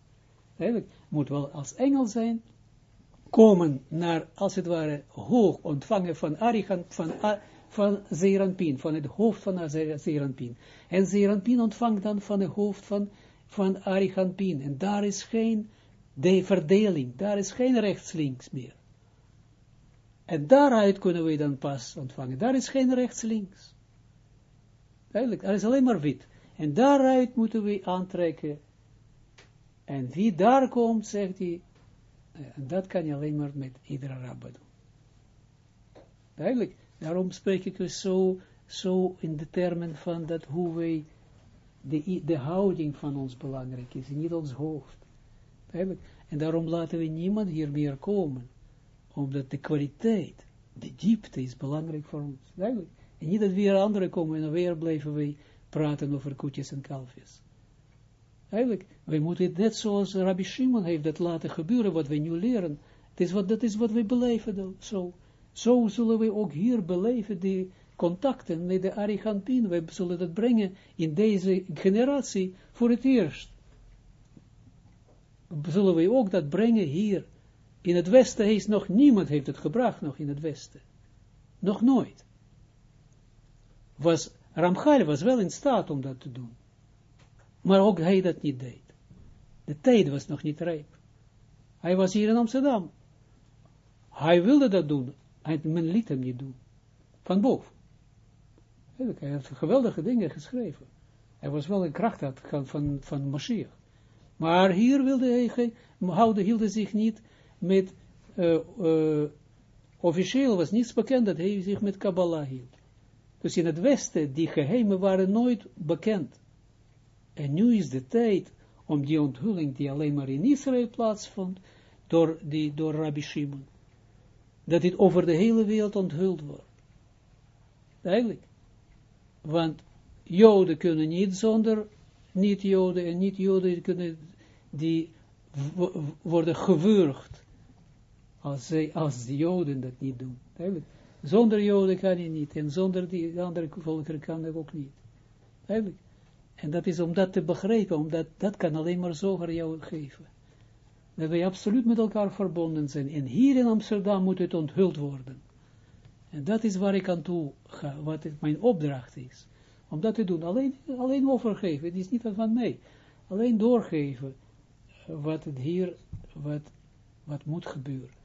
Duidelijk. Moet wel als engel zijn, komen naar, als het ware, hoog ontvangen van Arihan, van, van van het hoofd van Zeranpin. En Zeranpin ontvangt dan van het hoofd van, van Arihanpin. En daar is geen de verdeling, daar is geen rechts-links meer. En daaruit kunnen we dan pas ontvangen. Daar is geen rechts-links. Eigenlijk, er is alleen maar wit. En daaruit moeten we aantrekken. En wie daar komt, zegt hij, en dat kan je alleen maar met iedere rabba doen. Duidelijk. Daarom spreek ik dus zo, zo in de termen van dat hoe wij, de, de houding van ons belangrijk is, niet ons hoofd. Duidelijk. En daarom laten we niemand hier meer komen. Omdat de kwaliteit, de diepte is belangrijk voor ons. Duidelijk. En niet dat weer anderen komen en weer blijven wij praten over koetjes en kalfjes. Eigenlijk, wij moeten het net zoals Rabbi Shimon heeft dat laten gebeuren, wat wij nu leren. Dat is wat, wij beleven. Zo, zullen we ook hier beleven die contacten met de Arigantin. We zullen dat brengen in deze generatie voor het eerst. Zullen we ook dat brengen hier. In het Westen is nog niemand heeft het gebracht, nog in het Westen. Nog nooit. Was, Ramchal was wel in staat om dat te doen. Maar ook hij dat niet deed. De tijd was nog niet rijp. Hij was hier in Amsterdam. Hij wilde dat doen. Hij, men liet hem niet doen. Van boven. Hij heeft geweldige dingen geschreven. Hij was wel een kracht van, van, van Mashiach. Maar hier wilde hij, houden, hield zich niet met, uh, uh, officieel was niets bekend dat hij zich met Kabbalah hield. Dus in het Westen, die geheimen waren nooit bekend. En nu is de tijd om die onthulling die alleen maar in Israël plaatsvond, door, die, door Rabbi Shimon, dat dit over de hele wereld onthuld wordt. Eigenlijk. Want Joden kunnen niet zonder niet-Joden en niet-Joden kunnen, die worden gewurgd als, zij, als de Joden dat niet doen. Eigenlijk. Zonder Joden kan je niet en zonder die andere volkeren kan dat ook niet. Eigenlijk. En dat is om dat te begrijpen, omdat dat kan alleen maar zoger jou geven. Dat wij absoluut met elkaar verbonden zijn. En hier in Amsterdam moet het onthuld worden. En dat is waar ik aan toe ga, wat het mijn opdracht is. Om dat te doen. Alleen, alleen overgeven, het is niet van mij. Alleen doorgeven wat het hier, wat, wat moet gebeuren.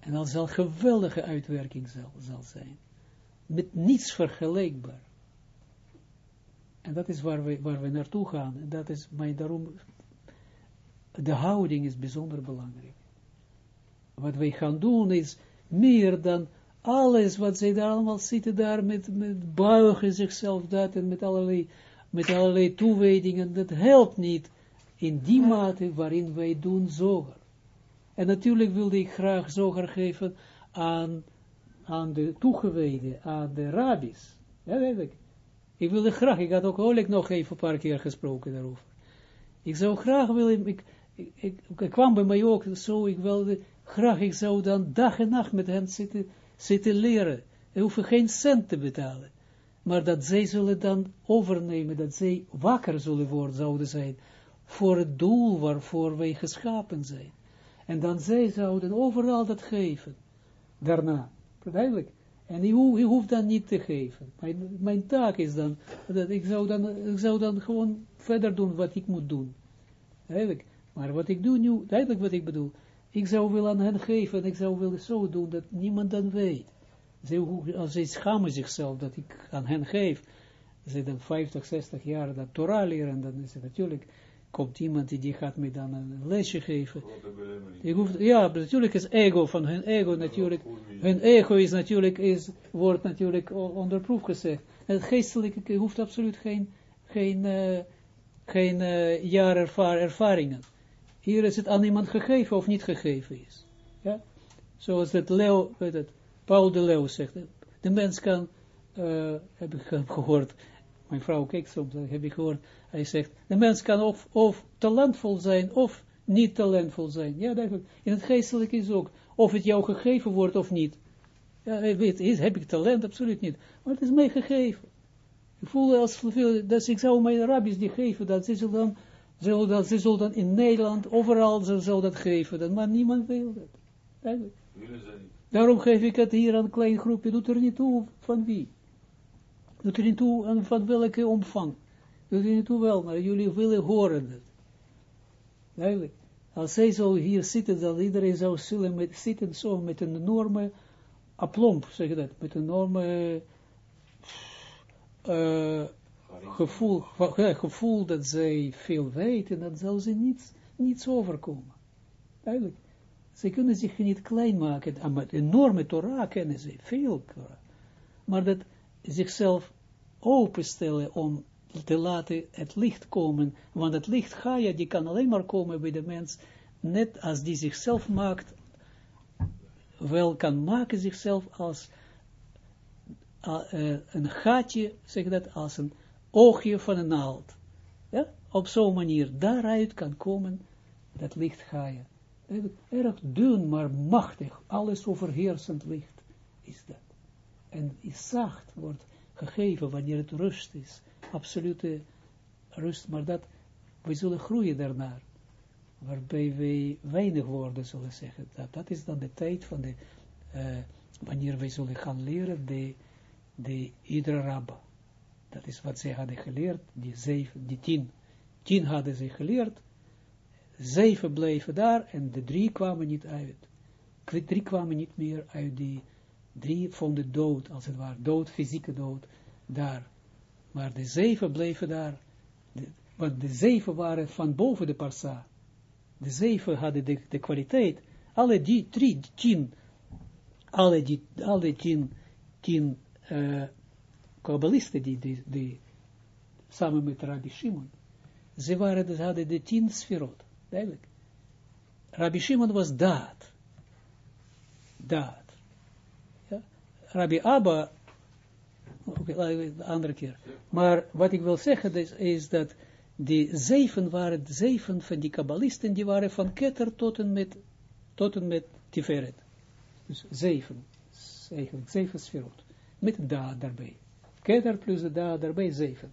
En dat zal geweldige uitwerking zal, zal zijn. Met niets vergelijkbaar. En dat is waar we, waar we naartoe gaan. En dat is mij daarom, de houding is bijzonder belangrijk. Wat wij gaan doen is meer dan alles wat zij daar allemaal zitten daar met, met buigen zichzelf dat en met allerlei, met allerlei toewijdingen, dat helpt niet in die mate waarin wij doen zoger. En natuurlijk wilde ik graag zoger geven aan, aan de toegewijden, aan de rabbis. Ja, weet ik Ik wilde graag, ik had ook Oleg nog even een paar keer gesproken daarover. Ik zou graag willen, ik, ik, ik, kwam bij mij ook zo, ik wilde graag, ik zou dan dag en nacht met hen zitten, zitten leren. Ze hoeven geen cent te betalen. Maar dat zij zullen dan overnemen, dat zij wakker zullen worden, zouden zijn, voor het doel waarvoor wij geschapen zijn. En dan zij zouden overal dat geven. Daarna. Duidelijk. En je, je hoeft dan niet te geven. Mijn, mijn taak is dan, dat ik zou dan, ik zou dan gewoon verder doen wat ik moet doen. Duidelijk. Maar wat ik doe nu, duidelijk wat ik bedoel. Ik zou willen aan hen geven en ik zou willen zo doen dat niemand dan weet. Ze, als ze schamen zichzelf dat ik aan hen geef, ze dan 50, 60 jaar dat Torah leren, dan is het natuurlijk komt iemand die, die gaat me dan een lesje geven. Ik hoef, ja, natuurlijk is ego van hun ego natuurlijk, hun ego is natuurlijk, is, wordt natuurlijk onder proef gezet. Het geestelijke hoeft absoluut geen, geen, uh, geen uh, jaar ervaar, ervaringen. Hier is het aan iemand gegeven of niet gegeven is. Ja? Zoals het Leo, weet het, Paul de Leeuw zegt, de mens kan, uh, heb ik gehoord, mijn vrouw kijkt soms, heb ik gehoord, hij zegt, de mens kan of, of talentvol zijn, of niet talentvol zijn. Ja, duidelijk. In het geestelijke is ook, of het jou gegeven wordt of niet. Ja, weet, is, heb ik talent? Absoluut niet. Maar het is mij gegeven. Ik voel als veel, dat ik zou mijn rabbis die geven, dat ze dan, zullen dat, ze zullen dan in Nederland, overal ze zullen dat geven, dat, maar niemand wil dat. Duidelijk. Daarom geef ik het hier aan een klein groepje, doet er niet toe van wie. Doet er niet toe en van welke omvang. Doet er niet toe wel, maar jullie willen horen het. Duidelijk. Als zij zo hier zitten, dan iedereen zou zullen met, zitten zo met een enorme aplomp, zeg je dat, met een enorme uh, gevoel, gevoel dat zij veel weten, dat zou ze niets, niets overkomen. Duidelijk. Ze kunnen zich niet klein maken, met enorme Torah kennen ze, veel. Maar dat zichzelf openstellen om te laten het licht komen, want het licht Gaia, die kan alleen maar komen bij de mens, net als die zichzelf maakt, wel kan maken zichzelf als uh, een gaatje, zeg dat, als een oogje van een naald. Ja? Op zo'n manier daaruit kan komen dat licht Gaia. Erg dun, maar machtig, alles overheersend licht is dat. En is zacht wordt gegeven wanneer het rust is. Absolute rust, maar dat, we zullen groeien daarnaar. Waarbij wij weinig woorden zullen zeggen. Dat, dat is dan de tijd van de, uh, wanneer wij zullen gaan leren de, de iedere rabba. Dat is wat zij hadden geleerd, die zeven, die tien. Tien hadden ze geleerd, zeven bleven daar en de drie kwamen niet uit. Drie kwamen niet meer uit die Drie vonden dood, als het ware, dood, fysieke dood, daar. Maar de zeven bleven daar, want de zeven waren van boven de parsa. De zeven hadden de, de kwaliteit, alle die drie, tien, alle die, alle tien, tien uh, kabbalisten die, die, die, samen met Rabbi Shimon, ze waren, ze hadden de tien sferot, duidelijk. Rabbi Shimon was daad, daad. Rabbi Abba, okay, andere keer. Maar wat ik wil zeggen is, is dat die zeven waren, zeven van die kabbalisten, die waren van Keter tot en met, tot en met Tiferet. Dus zeven, eigenlijk zeven sferot. Met da daarbij. Keter plus de da daarbij, zeven.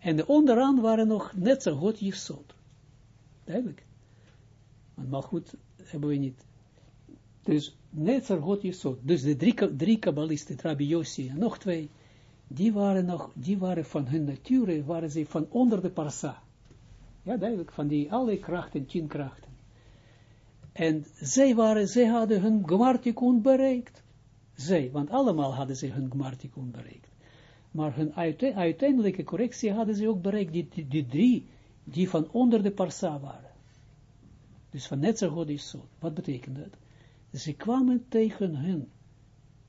En de onderaan waren nog net zo goed Jesod. Duidelijk. Maar goed hebben we niet. Dus Netzer God Jesod. Dus de drie, drie kabbalisten, Rabbi Yossi en nog twee, die waren nog, die waren van hun nature, waren ze van onder de parsa. Ja, duidelijk, van die alle krachten, tien krachten. En zij waren, zij hadden hun gmartikun bereikt. Zij, want allemaal hadden ze hun gmartikun bereikt. Maar hun uiteindelijke correctie hadden ze ook bereikt, die, die, die drie, die van onder de parsa waren. Dus van Netzer God Jesod. Wat betekent dat? Ze kwamen tegen hun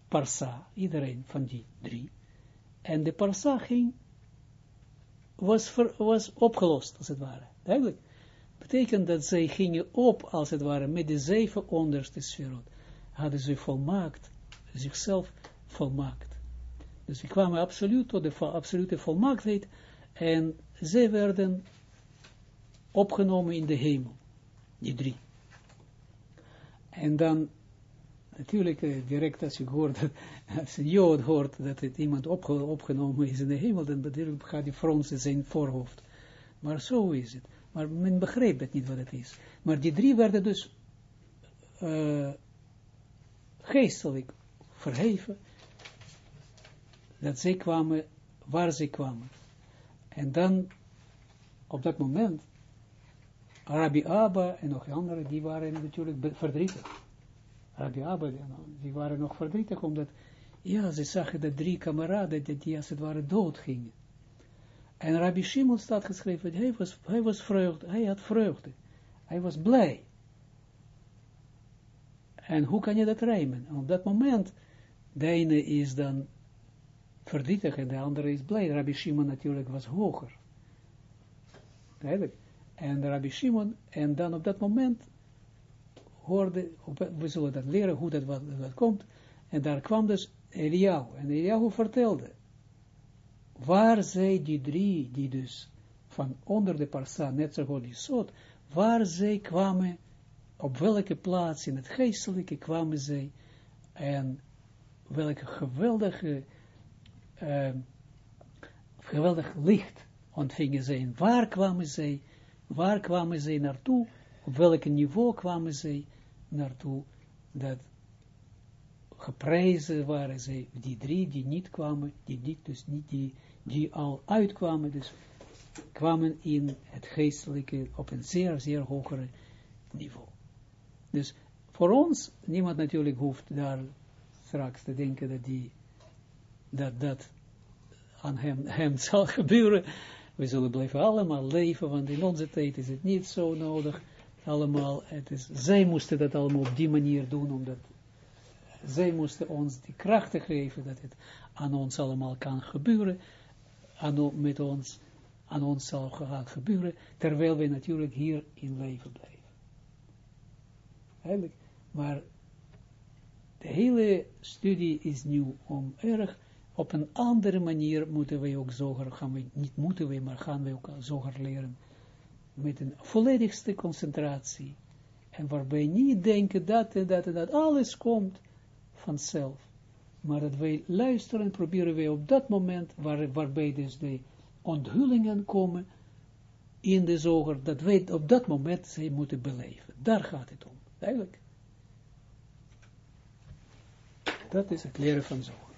parsa, iedereen van die drie. En de parsa ging, was, was opgelost, als het ware. Duidelijk. Betekent dat zij gingen op, als het ware, met de zeven onderste sferot. Hadden ze volmaakt, zichzelf volmaakt. Dus die kwamen absoluut tot de absolute volmaaktheid en ze werden opgenomen in de hemel. Die drie. En dan, natuurlijk, eh, direct als je hoort, als een jood hoort dat het iemand opgenomen is in de hemel, dan gaat die fronsen zijn voorhoofd. Maar zo is het. Maar men begreep het niet wat het is. Maar die drie werden dus uh, geestelijk verheven, dat zij kwamen waar zij kwamen. En dan, op dat moment, Rabbi Abba en nog anderen, die waren natuurlijk verdrietig. Rabbi Abba, die waren nog verdrietig, omdat, ja, ze zagen dat drie kameraden, die, die als het ware dood gingen. En Rabbi Shimon staat geschreven, hij was, hij was vreugde, hij had vreugde. Hij was blij. En hoe kan je dat rijmen? Op dat moment, de ene is dan verdrietig en de andere is blij. Rabbi Shimon natuurlijk was hoger. Eigenlijk. En Rabbi Shimon, en dan op dat moment we zullen dat leren hoe dat wat, komt, en daar kwam dus Eliyahu, en Eliyahu vertelde, waar zij die drie, die dus van onder de parsa, net zo die soort, waar zij kwamen, op welke plaats in het geestelijke kwamen zij, en welke geweldige, uh, geweldig licht ontvingen zij, waar kwamen zij, waar kwamen zij naartoe, op welk niveau kwamen zij naartoe, dat geprezen waren zij, die drie die niet kwamen, die niet, dus niet die, die al uitkwamen, dus kwamen in het geestelijke op een zeer, zeer hogere niveau. Dus voor ons, niemand natuurlijk hoeft daar straks te denken dat die, dat, dat aan hem, hem zal gebeuren. We zullen blijven allemaal leven, want in onze tijd is het niet zo nodig. Allemaal, het is, zij moesten dat allemaal op die manier doen, omdat zij moesten ons die krachten geven, dat het aan ons allemaal kan gebeuren, aan, met ons, aan ons zal gaan gebeuren, terwijl we natuurlijk hier in leven blijven. Eigenlijk, maar de hele studie is nu om erg op een andere manier moeten we ook zoger, gaan we, niet moeten we, maar gaan we ook zoger leren, met een volledigste concentratie, en waarbij niet denken dat en dat en dat, alles komt vanzelf, maar dat wij luisteren, proberen wij op dat moment, waar, waarbij dus de onthullingen komen, in de zoger, dat wij op dat moment zij moeten beleven. Daar gaat het om, eigenlijk. Dat is het leren van zo.